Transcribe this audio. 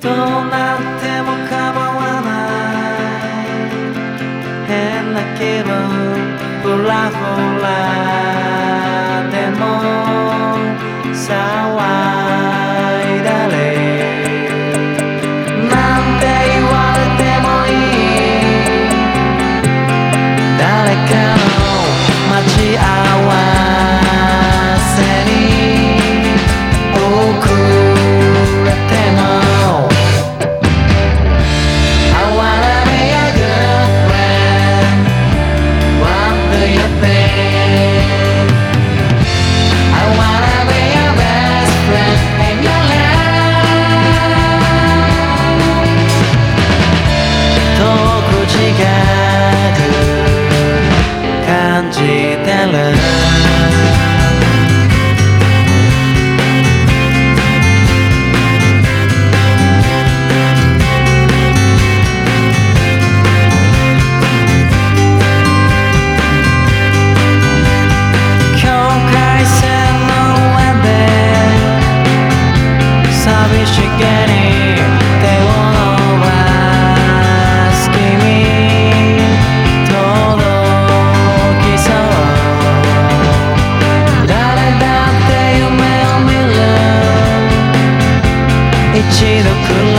どうなっても構わない。変な気分ほらほら say the good